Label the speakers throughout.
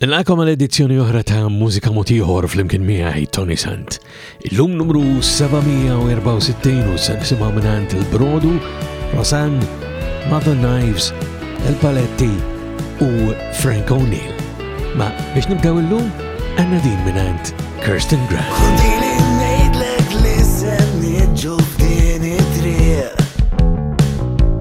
Speaker 1: Nilqakom għal edizzjoni oħra ta' Mużika Mod Ieħor flimkien miegħi Tony Sant. Illum numru 764 u se nisimgħu mingħand il-Brodu, Rosan, Mother Knives, El Paletti u Frank O'Neill. Ma biex nibdew illum għandna din mingħand Kirsten Grant.
Speaker 2: Kundili ngħidlek li se niġġu b'din it-triq.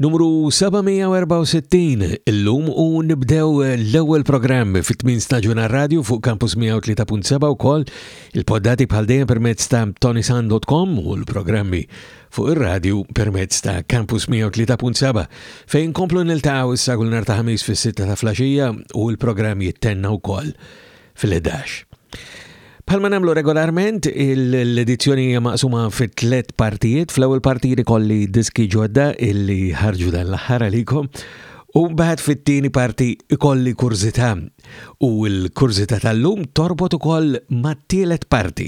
Speaker 1: Numru 764 illum u nibdew l-ewwel programm fit-tmin staġun radio fuq Campus 103.7 wkoll il-poddati bħal dejjem permezz ta' tonisan.com u l-programmi fuq ir-radju permezz ta' Campus 103.7 fejn komplu niltaqgħu issa kull nhar ta' ħamis fis-sitta ta' flaxija u l-programm jittenna wkoll fil-11. Bħalma nagħmlu regolarment, l-edizzjoni hija maqsuma fi tliet partijiet. Fl-ewwel parti rikolli diski ġodda illi ħarġu dan l-aħħar għalikom. U mbagħad fit-tieni parti ikolli kurżità u l-kurżità tal-lum torbot ukoll mat-tielet parti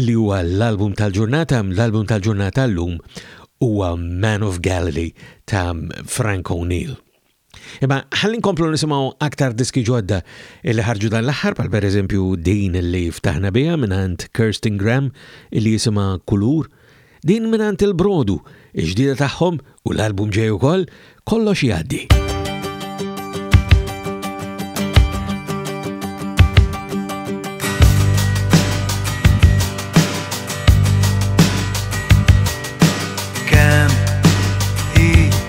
Speaker 1: li huwa l-album tal-ġurnata, l-album tal-ġurnata llum huwa Man of Galilee ta' Frank O'Neill. Imma ħalli nkomplu nisimgħu aktar diski ġodda li ħarġu dan l-aħħar bħal pereżempju din li ftaħna biha mingħand Kirsten Graham li jisimha Kulur, din mingħand il-Brodu, il-ġdida tagħhom u l-album ġej ukoll kollox jgħaddi.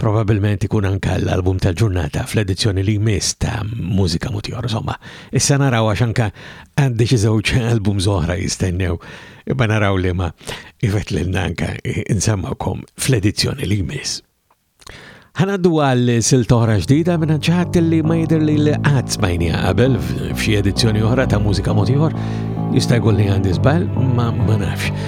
Speaker 1: Probabilment ikun anka l-album tal-ġurnata fl-edizzjoni li jmiss ta' Mużika Mutjor. Insomma, issa naraw għax anka għandi xi żewġ album zoħra jistennew, imma naraw li ma ifet lil nanka insemmawkom fl-edizzjoni li jmiss. Ħanaddu għal sil toħra ġdida minn ċaħat li ma jidir li l-qad smajnija qabel f'xi edizzjoni oħra ta' Mużika Mutjor, jista' jgħolli għandi żball ma nafx.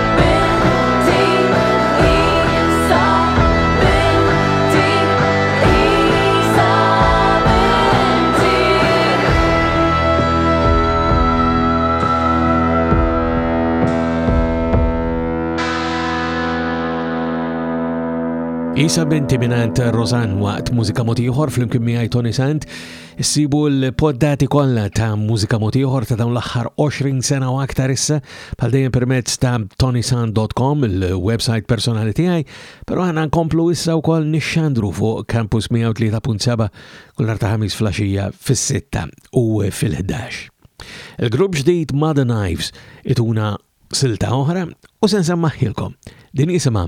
Speaker 1: Isa binti minant Rosan waqt mużika motiħor fl-imkien miħaj Tony Sant, sibu l-poddati kollha ta' mużika motiħor ta' dawn l-aħħar 20 sena u aktar issa Bħal dejjem permezz ta' tonisan.com il-website personali tiegħi, però aħna nkomplu issa wkoll nixxandru fuq Campus 103.7 kull nhar ta' ħamis flaxija fis-sitta u fil-11. Il-grupp ġdid Mother Knives ituna silta oħra u se nsemmaħilkom. Din jisimha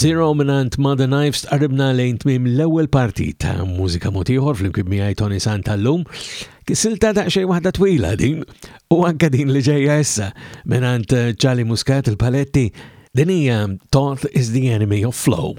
Speaker 1: Zero minant Mother Knives tqarribna lejn tmim l-ewwel parti ta' mużika motiħor fl-imkien miegħi Tony Santa llum. Kisilta ta' xejn waħda twila din u anke din li ġejja issa minant Ċali eh, Muscat il-Paletti din hija Thought is the enemy of flow.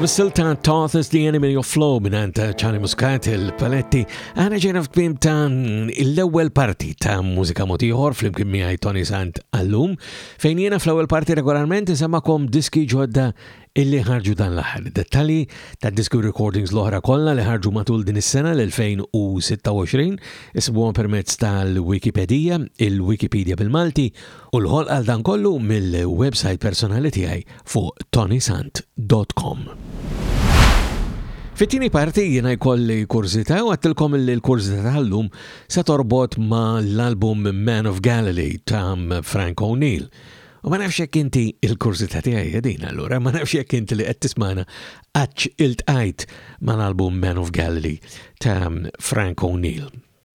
Speaker 1: Bis-silta Toth is the Enemy of Flow minant ċani Muscat il-paletti għana ġena f'tmim ta' l-ewel parti ta' mużika motiħor fl-imkien miħaj Tony Sant għallum fejn jena fl-ewel parti regolarment nsemmakom diski ġodda illi ħarġu dan l-aħħar. Dettali ta' diski recordings l-oħra kollha li ħarġu matul din is-sena l-2026 isibuhom permezz tal-Wikipedija, il-Wikipedia bil-Malti u l-ħolqa għal dan kollu mill-websajt personali tiegħi fuq tonysant.com. Fit-tieni parti jiena jkolli kurzita u għattilkom li l-kurzita tal-lum se torbot ma' l-album Man of Galilee ta' Frank O'Neill. U ma nafx jekk inti il-kurzita tiegħi jedin allura, ma nafx jekk inti li qed tismana għadx iltqajt ma' l-album Man of Galilee ta' Frank O'Neill.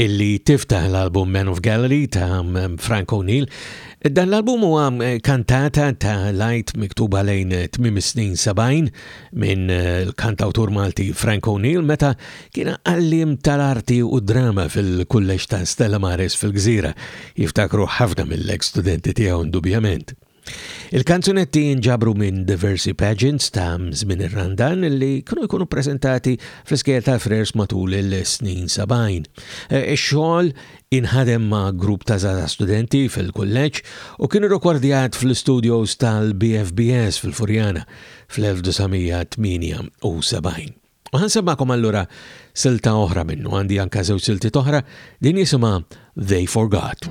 Speaker 1: illi tiftaħ l-album Man of Galilee ta' Frank O'Neill. Dan l-album huwa kantata ta' lajt miktuba lejn tmim snin 70 minn eh, l-kantawtur Malti Frank O'Neill meta kien għallim tal-arti u drama fil-kulleġġ ta' Stella Maris fil-Gżira. Jiftakru ħafna mill-ek studenti tiegħu indubjament. Il-kanzunetti jinġabru minn diversi pageants ta' żmien ir-Randan li kienu jkunu ppreżentati fl-iskejjel tal-Frers matul il-snin 70. Eh, ix-xogħol inħadem ma' grupp ta' żgħażagħ studenti fil-kulleġġ u kien irrekordjat fl-istudios tal-BFBS fil-Furjana fl-1978. U ħa nsemmagħkom allura silta oħra minnu, għandi anke żewġ siltiet oħra, din jisimha They Forgot.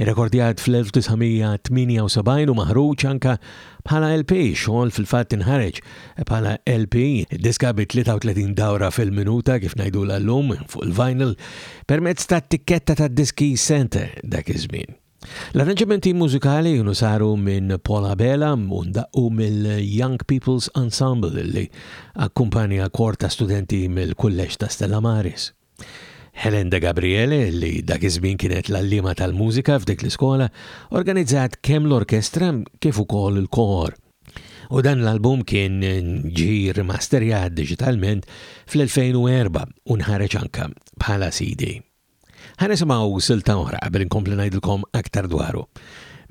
Speaker 3: Irrekordjat fl-1978 u maħruġ anke bħala LP, xogħol fil-fatt inħareġ bħala LP, diska bi 33 dawra fil-minuta kif ngħidulha llum fuq il-vinyl permezz tat-tikketta tad-diski Center dak iż-żmien. L-arranġamenti mużikali junu saru minn Paul Abela u ndaqqu mill-Young People's Ensemble li akkumpanja kor ta' studenti mill-Kulleġġ ta' Stella Maris. Helen De Gabriele, li dak iż-żmien kienet l-għalliema tal-mużika f'dik l-iskola, organizzat kemm l-orkestra kif ukoll il-kor. U dan l-album kien ġi rimasterjat diġitalment fl-2004 u nħareġ anka bħala CD. Ħanisimgħu silta oħra qabel inkompli ngħidilkom aktar dwaru.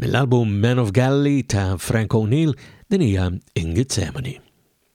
Speaker 3: Mill-album Man of Galilee ta' Frank O'Neill din hija
Speaker 1: Ingitsemani.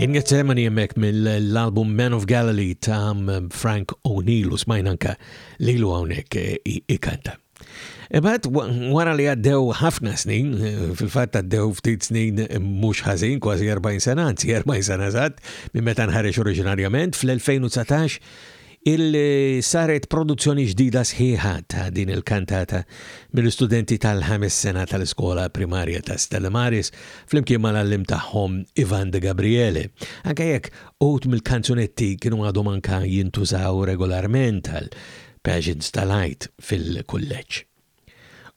Speaker 1: Ingezzemani jemmek mill-album Man of Galilee ta' Frank O'Neill u smajna anka lilu hawnhekk eh, ikanta. Ibat wara li għaddew ħafna snin, eh, fil-fatt għaddew ftit snin eh, mhux ħażin kważi 40 sena, anzi 40 sena eżatt, minn meta nħareġ oriġinarjament fl-2019 Illi saret produzzjoni ġdida sħiħa ta' din il-kantata mill-istudenti tal-ħames sena tal-iskola primarja ta' Stella Maris flimkien mal-għalliem tagħhom Ivan De Gabriele. Anke jekk uħud mill-kanzunetti kienu għadhom anke jintużaw regolarment għal Passions tal-Għid fil-kulleġġ.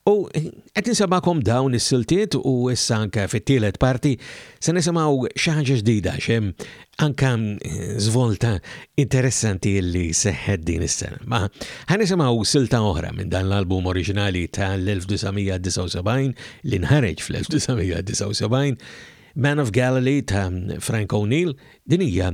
Speaker 1: U qed insemmakom dawn is-siltiet u issa anke fit-tielet parti se nisimgħu xi ħaġa ġdida xem anke żvolta interessanti li seħħet din is-sena. Ma ħanisimgħu silta oħra minn dan l-album oriġinali tal-1979 li nħareġ fl-1979 Man of Galilee ta' Frank O'Neill din hija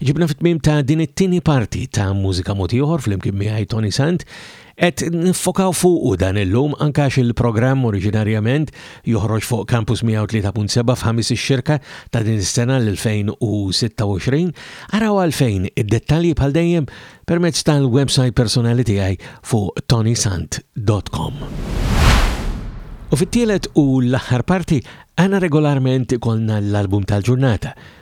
Speaker 1: Ġibna fit-tmiem ta' din it-tieni parti ta' Mużika Mod Ieħor flimkien miegħi Tony Sant. Qed niffokaw fuqu dan illum anke għax il-programm oriġinarjament joħroġ fuq Campus 103.7 f'ħamis ix-xirka ta' din is-sena l-2026. Araw għalfejn id-dettalji bħal dejjem permezz tal-website personali tiegħi fuq tonysant.com. U fit-tielet u l-aħħar parti għana regolarment ikolna l-album tal-ġurnata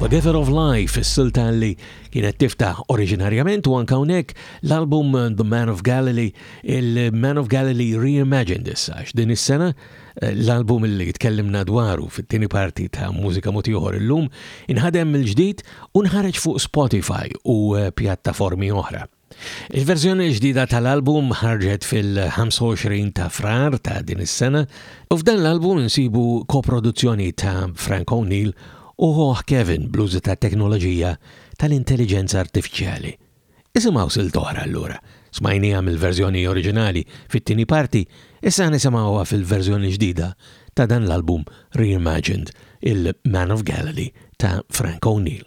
Speaker 1: The Giver of Life, is-silta li kienet tiftaħ oriġinarjament u anka hawnhekk l-album The Man of Galilee, il-Man of Galilee Reimagined issa din is-sena eh, l-album li tkellimna dwaru fit-tieni parti ta' Mużika Motiħor illum inħadem mill-ġdid u nħareġ fuq Spotify u eh, pjattaformi oħra. Il-verżjoni l-ġdida tal-album ħarġet fil-25 ta' frar ta' din is-sena u f'dan l-album insibu koproduzzjoni ta' Frank O'Neill u ħoħ Kevin blużi ta' teknoloġija tal-intelliġenza artifiċjali. Isimgħu silt oħra allura. Smajnija mill-verżjoni oriġinali fit-tieni parti, issa nisimgħuha fil-verżjoni ġdida ta' dan l-album Reimagined, il-Man of Galilee ta' Frank O'Neill.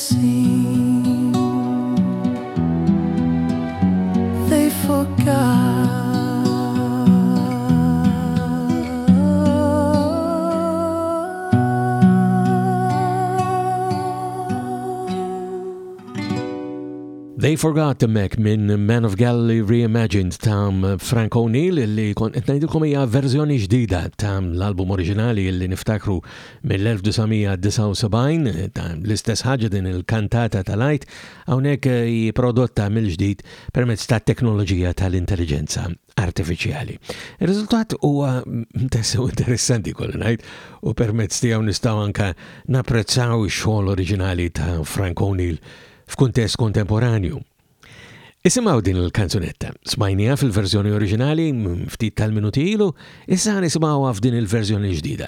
Speaker 1: They Forgot
Speaker 2: the
Speaker 1: Mac minn Man of Galilee Reimagined ta' Frank O'Neill li kon etnajdilkom hija verżjoni ġdida ta' l-album oriġinali li niftakru mill-1979, l-istess ħaġa din il-kantata tal-għid hawnhekk eh, hi prodotta mill-ġdid permezz tat-teknoloġija tal-intelligenza artifiċjali. Ir-riżultat huwa mm, tassew interessanti kollu ngħid u permezz tiegħu nistgħu anke napprezzaw ix-xogħol oriġinali ta' Frank O'Neill f'kuntest kontemporanju. Isimaw din il-kanzunetta, smajnija fil-verżjoni oriġinali mm, ftit tal-minuti ilu, issa nisimawa f'din il-verżjoni ġdida.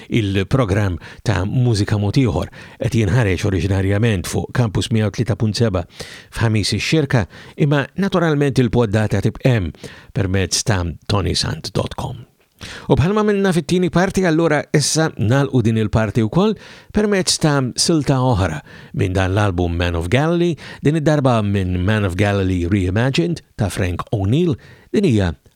Speaker 4: Il-programm ta' Mużika Mod Ieħor qed jinħareġ oriġinarjament fuq Campus 103.7 f'Ħamis ix-Xirka, imma naturalment il-poddata tibqa' hemm permezz ta' tonysant.com. U bħalma minna fit-tieni parti allura issa nalqu din il-parti wkoll permezz ta' silta oħra minn dan l-album Man of Galilee, din id-darba minn Man of Galilee Reimagined ta' Frank O'Neill, din hija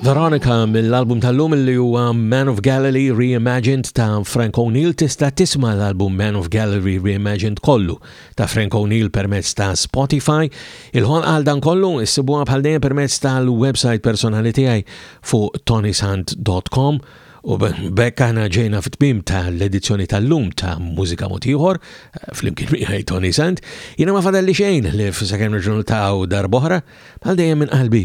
Speaker 4: Veronica mill-album tal-lum li huwa Man of Galilee Reimagined ta' Frank O'Neill tista' tisma' l-album Man of Galilee Reimagined kollu ta' Frank O'Neill permezz ta' Spotify. Il-ħolqa għal dan kollu issibuha bħal dejjem permezz tal-website personali tiegħi fuq tonysant.com u bekk aħna ġejna fit-tmim tal-edizzjoni tal-lum ta' Mużika Motiħor fl-imkien miħaj Tony Sant. Jiena ma fadalli xejn li f-sakem nġunu ta' dar boħra bħal dejjem minn qalbi.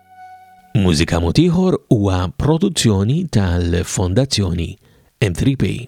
Speaker 4: Mużika Mod Ieħor huwa produzzjoni tal-Fondazzjoni M3P.